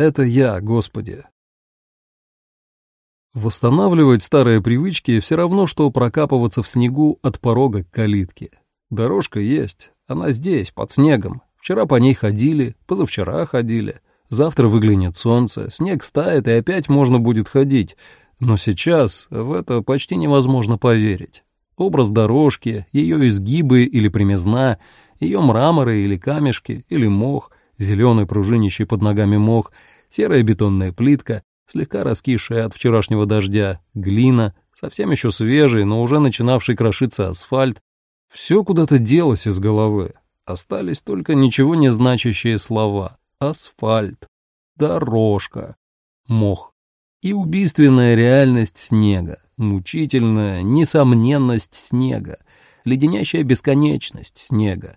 Это я, Господи. Восстанавливать старые привычки все равно, что прокапываться в снегу от порога к калитке. Дорожка есть, она здесь, под снегом. Вчера по ней ходили, позавчера ходили. Завтра выглянет солнце, снег стает, и опять можно будет ходить. Но сейчас в это почти невозможно поверить. Образ дорожки, ее изгибы или примизна, ее мраморы или камешки, или мох, зеленый пружинищий под ногами мох — серая бетонная плитка, слегка раскисшая от вчерашнего дождя, глина, совсем еще свежий, но уже начинавший крошиться асфальт. Все куда-то делось из головы. Остались только ничего не значащие слова. Асфальт, дорожка, мох. И убийственная реальность снега, мучительная несомненность снега, леденящая бесконечность снега,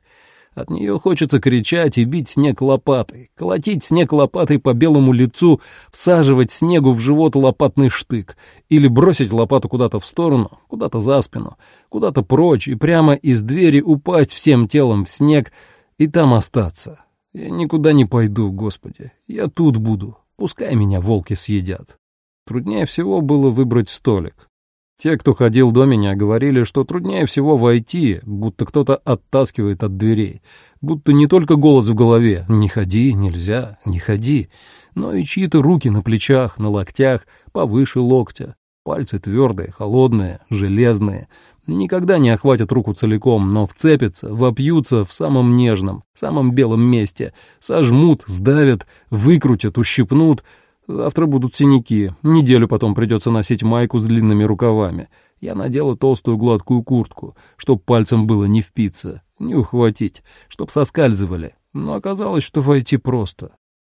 от нее хочется кричать и бить снег лопатой, колотить снег лопатой по белому лицу, всаживать снегу в живот лопатный штык или бросить лопату куда-то в сторону, куда-то за спину, куда-то прочь и прямо из двери упасть всем телом в снег и там остаться. Я никуда не пойду, Господи, я тут буду, пускай меня волки съедят. Труднее всего было выбрать столик. Те, кто ходил до меня, говорили, что труднее всего войти, будто кто-то оттаскивает от дверей, будто не только голос в голове «не ходи, нельзя, не ходи», но и чьи-то руки на плечах, на локтях, повыше локтя, пальцы твердые, холодные, железные, никогда не охватят руку целиком, но вцепятся, вопьются в самом нежном, самом белом месте, сожмут, сдавят, выкрутят, ущипнут — Завтра будут синяки, неделю потом придется носить майку с длинными рукавами. Я надела толстую гладкую куртку, чтоб пальцем было не впиться, не ухватить, чтоб соскальзывали. Но оказалось, что войти просто.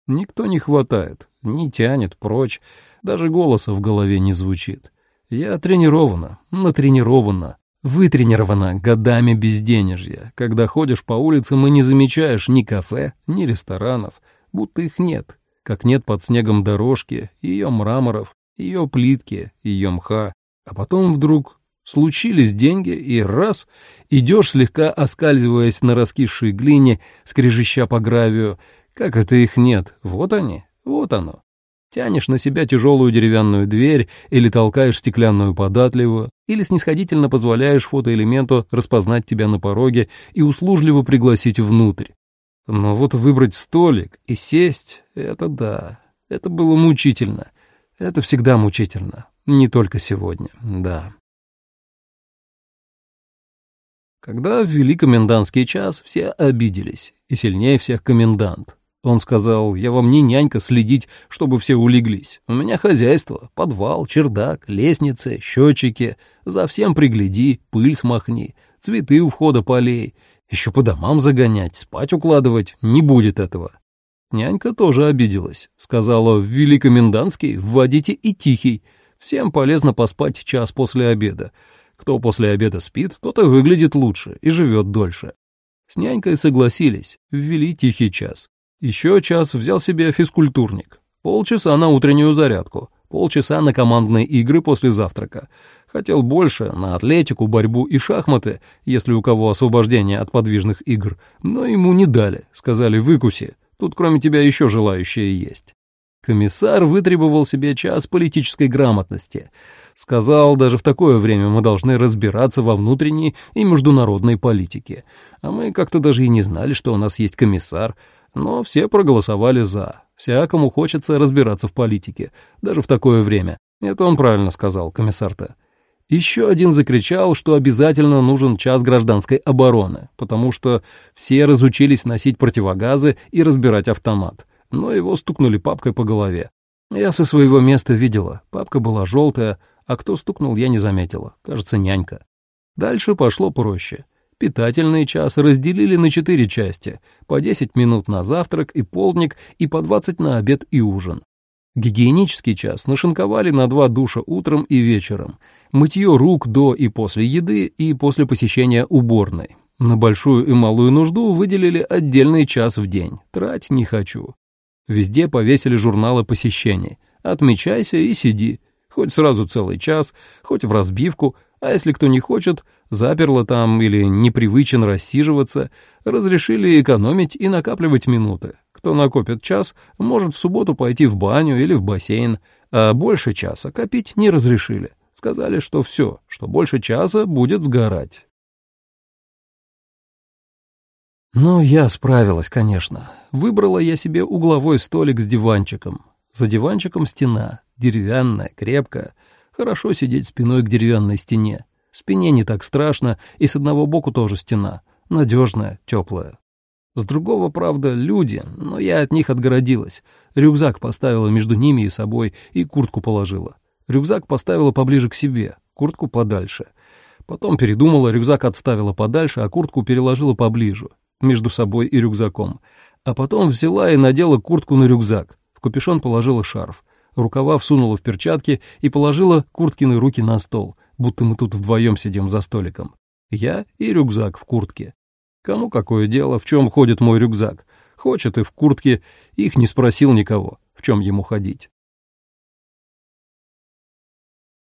Никто не хватает, не тянет прочь, даже голоса в голове не звучит. Я тренирована, натренирована, вытренирована годами безденежья, когда ходишь по улицам и не замечаешь ни кафе, ни ресторанов, будто их нет, как нет под снегом дорожки, ее мраморов, ее плитки, ее мха. А потом вдруг случились деньги, и раз, идешь слегка оскальзываясь на раскисшей глине, скрежеща по гравию. Как это их нет? Вот они, вот оно. Тянешь на себя тяжелую деревянную дверь или толкаешь стеклянную податливую, или снисходительно позволяешь фотоэлементу распознать тебя на пороге и услужливо пригласить внутрь. Но вот выбрать столик и сесть — это да, это было мучительно. Это всегда мучительно, не только сегодня, да. Когда ввели комендантский час, все обиделись, и сильнее всех комендант. Он сказал, я вам не нянька следить, чтобы все улеглись. У меня хозяйство, подвал, чердак, лестницы, счетчики. За всем пригляди, пыль смахни, цветы у входа полей. Еще по домам загонять, спать укладывать, не будет этого. Нянька тоже обиделась. Сказала, Великомендантский вводите и Тихий. Всем полезно поспать час после обеда. Кто после обеда спит, тот и выглядит лучше и живет дольше. С нянькой согласились, ввели Тихий час. Еще час взял себе физкультурник. Полчаса на утреннюю зарядку, полчаса на командные игры после завтрака. Хотел больше, на атлетику, борьбу и шахматы, если у кого освобождение от подвижных игр, но ему не дали, сказали «выкуси, тут кроме тебя еще желающие есть». Комиссар вытребовал себе час политической грамотности. Сказал, даже в такое время мы должны разбираться во внутренней и международной политике. А мы как-то даже и не знали, что у нас есть комиссар, но все проголосовали «за». Всякому хочется разбираться в политике, даже в такое время. Это он правильно сказал, комиссар-то. Еще один закричал, что обязательно нужен час гражданской обороны, потому что все разучились носить противогазы и разбирать автомат. Но его стукнули папкой по голове. Я со своего места видела, папка была желтая, а кто стукнул, я не заметила, кажется, нянька. Дальше пошло проще. Питательный час разделили на четыре части, по 10 минут на завтрак и полдник и по 20 на обед и ужин. Гигиенический час нашинковали на два душа утром и вечером, мытье рук до и после еды и после посещения уборной. На большую и малую нужду выделили отдельный час в день, трать не хочу. Везде повесили журналы посещений. Отмечайся и сиди. Хоть сразу целый час, хоть в разбивку, а если кто не хочет, заперло там или непривычен рассиживаться, разрешили экономить и накапливать минуты. Кто накопит час, может в субботу пойти в баню или в бассейн, а больше часа копить не разрешили. Сказали, что все, что больше часа будет сгорать. Но я справилась, конечно. Выбрала я себе угловой столик с диванчиком. За диванчиком стена, деревянная, крепкая. Хорошо сидеть спиной к деревянной стене. Спине не так страшно, и с одного боку тоже стена. Надежная, теплая. С другого, правда, люди, но я от них отгородилась. Рюкзак поставила между ними и собой и куртку положила. Рюкзак поставила поближе к себе, куртку подальше. Потом передумала, рюкзак отставила подальше, а куртку переложила поближе, между собой и рюкзаком. А потом взяла и надела куртку на рюкзак. В капюшон положила шарф. Рукава всунула в перчатки и положила Курткины руки на стол, будто мы тут вдвоем сидим за столиком. Я и рюкзак в куртке. Кому какое дело, в чем ходит мой рюкзак? Хочет и в куртке, их не спросил никого, в чем ему ходить.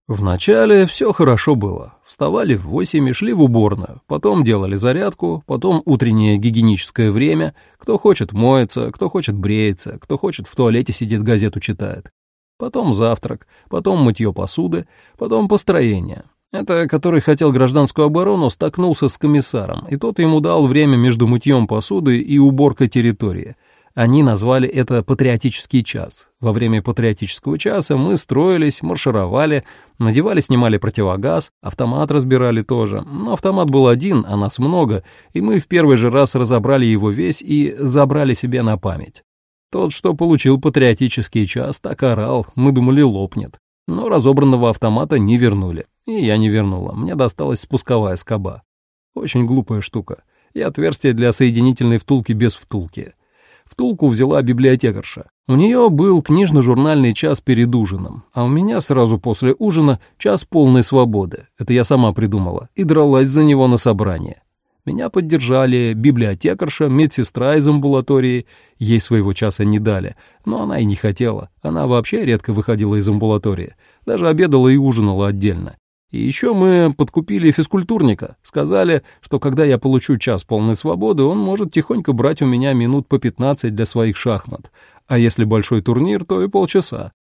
Вначале все хорошо было. Вставали в восемь и шли в уборную, потом делали зарядку, потом утреннее гигиеническое время, кто хочет моется, кто хочет бреется, кто хочет в туалете сидит газету читает. Потом завтрак, потом мытье посуды, потом построение. Это который хотел гражданскую оборону, столкнулся с комиссаром, и тот ему дал время между мытьем посуды и уборкой территории — они назвали это «патриотический час». Во время патриотического часа мы строились, маршировали, надевали-снимали противогаз, автомат разбирали тоже. Но автомат был один, а нас много, и мы в первый же раз разобрали его весь и забрали себе на память. Тот, что получил патриотический час, так орал, мы думали, лопнет. Но разобранного автомата не вернули. И я не вернула, мне досталась спусковая скоба. Очень глупая штука. И отверстие для соединительной втулки без втулки. Втулку взяла библиотекарша. У нее был книжно-журнальный час перед ужином, а у меня сразу после ужина час полной свободы. Это я сама придумала и дралась за него на собрание. Меня поддержали библиотекарша, медсестра из амбулатории. Ей своего часа не дали, но она и не хотела. Она вообще редко выходила из амбулатории. Даже обедала и ужинала отдельно. И еще мы подкупили физкультурника. Сказали, что когда я получу час полной свободы, он может тихонько брать у меня минут по 15 для своих шахмат. А если большой турнир, то и полчаса.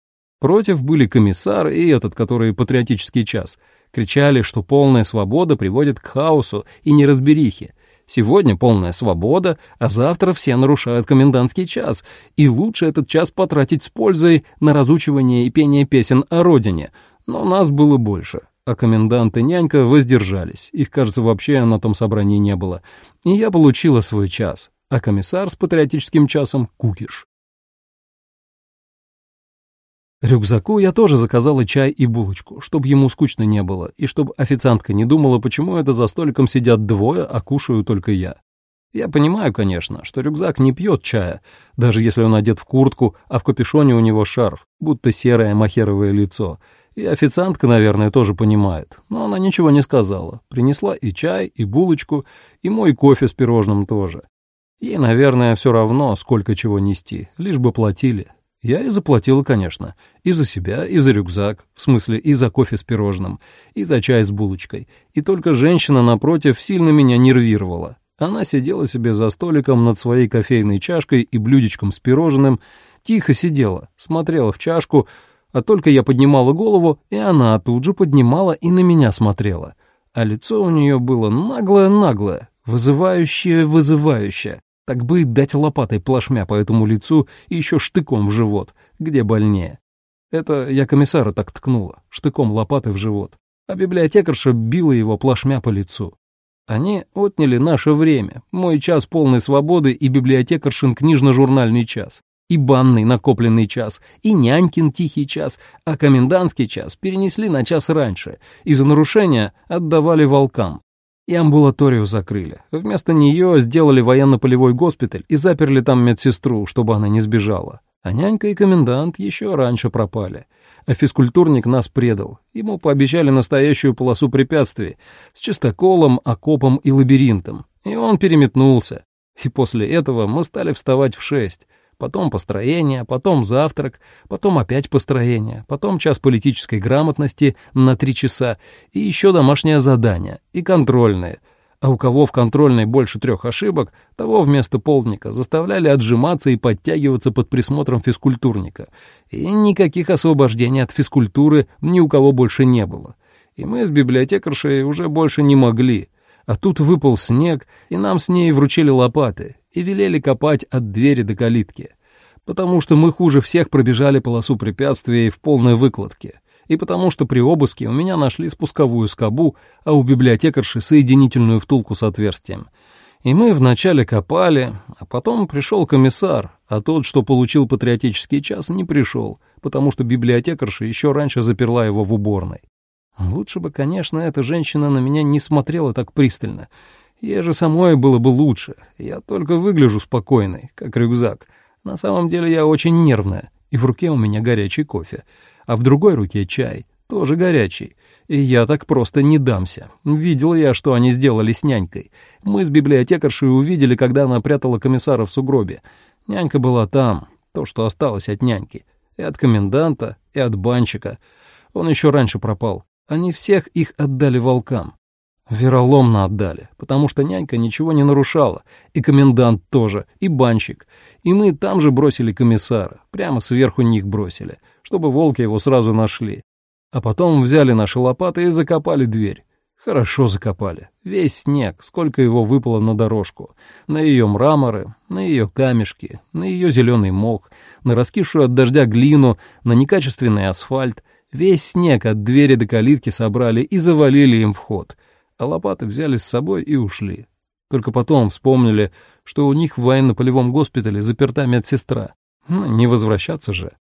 Против были комиссар и этот, который патриотический час. Кричали, что полная свобода приводит к хаосу и неразберихе. Сегодня полная свобода, а завтра все нарушают комендантский час, и лучше этот час потратить с пользой на разучивание и пение песен о родине. Но нас было больше а комендант и нянька воздержались, их, кажется, вообще на том собрании не было, и я получила свой час, а комиссар с патриотическим часом — кукиш. Рюкзаку я тоже заказала чай и булочку, чтобы ему скучно не было, и чтобы официантка не думала, почему это за столиком сидят двое, а кушаю только я. Я понимаю, конечно, что рюкзак не пьет чая, даже если он одет в куртку, а в капюшоне у него шарф, будто серое махеровое лицо, и официантка, наверное, тоже понимает, но она ничего не сказала. Принесла и чай, и булочку, и мой кофе с пирожным тоже. Ей, наверное, все равно, сколько чего нести, лишь бы платили. Я и заплатила, конечно, и за себя, и за рюкзак, в смысле и за кофе с пирожным, и за чай с булочкой. И только женщина напротив сильно меня нервировала. Она сидела себе за столиком над своей кофейной чашкой и блюдечком с пирожным, тихо сидела, смотрела в чашку, а только я поднимала голову, и она тут же поднимала и на меня смотрела. А лицо у нее было наглое-наглое, вызывающее-вызывающее. Так бы и дать лопатой плашмя по этому лицу и еще штыком в живот, где больнее. Это я комиссара так ткнула, штыком лопаты в живот. А библиотекарша била его плашмя по лицу. Они отняли наше время, мой час полной свободы и библиотекаршин книжно-журнальный час и банный накопленный час, и нянькин тихий час, а комендантский час перенесли на час раньше, и за нарушение отдавали волкам. И амбулаторию закрыли. Вместо нее сделали военно-полевой госпиталь и заперли там медсестру, чтобы она не сбежала. А нянька и комендант еще раньше пропали. А физкультурник нас предал. Ему пообещали настоящую полосу препятствий с чистоколом, окопом и лабиринтом. И он переметнулся. И после этого мы стали вставать в шесть потом построение, потом завтрак, потом опять построение, потом час политической грамотности на три часа и еще домашнее задание и контрольные. а у кого в контрольной больше трех ошибок, того вместо полдника заставляли отжиматься и подтягиваться под присмотром физкультурника. И никаких освобождений от физкультуры ни у кого больше не было. И мы с библиотекаршей уже больше не могли. А тут выпал снег, и нам с ней вручили лопаты и велели копать от двери до калитки. Потому что мы хуже всех пробежали полосу препятствий в полной выкладке и потому что при обыске у меня нашли спусковую скобу, а у библиотекарши соединительную втулку с отверстием. И мы вначале копали, а потом пришел комиссар, а тот, что получил патриотический час, не пришел, потому что библиотекарша еще раньше заперла его в уборной. Лучше бы, конечно, эта женщина на меня не смотрела так пристально. Ей же самой было бы лучше. Я только выгляжу спокойной, как рюкзак. На самом деле я очень нервная, и в руке у меня горячий кофе а в другой руке чай, тоже горячий. И я так просто не дамся. Видел я, что они сделали с нянькой. Мы с библиотекаршей увидели, когда она прятала комиссара в сугробе. Нянька была там, то, что осталось от няньки. И от коменданта, и от банщика. Он еще раньше пропал. Они всех их отдали волкам. Вероломно отдали, потому что нянька ничего не нарушала, и комендант тоже, и банщик. И мы там же бросили комиссара, прямо сверху них бросили, чтобы волки его сразу нашли. А потом взяли наши лопаты и закопали дверь. Хорошо закопали. Весь снег, сколько его выпало на дорожку. На ее мраморы, на ее камешки, на ее зеленый мох, на раскисшую от дождя глину, на некачественный асфальт. Весь снег от двери до калитки собрали и завалили им вход — а лопаты взяли с собой и ушли. Только потом вспомнили, что у них в военно-полевом госпитале заперта медсестра. Ну, не возвращаться же.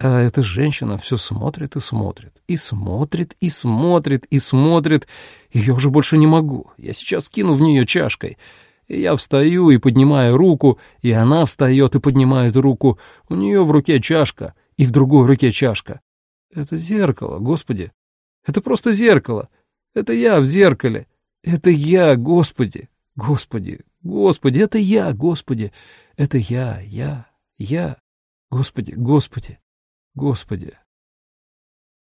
А эта женщина все смотрит и смотрит, и смотрит, и смотрит, и смотрит. Ее уже больше не могу. Я сейчас кину в нее чашкой. И я встаю и поднимаю руку, и она встает и поднимает руку. У нее в руке чашка, и в другой руке чашка. Это зеркало, господи. Это просто зеркало. Это я в зеркале. Это я, Господи, Господи, Господи, это я, Господи. Это я, я, я. Господи, Господи, Господи.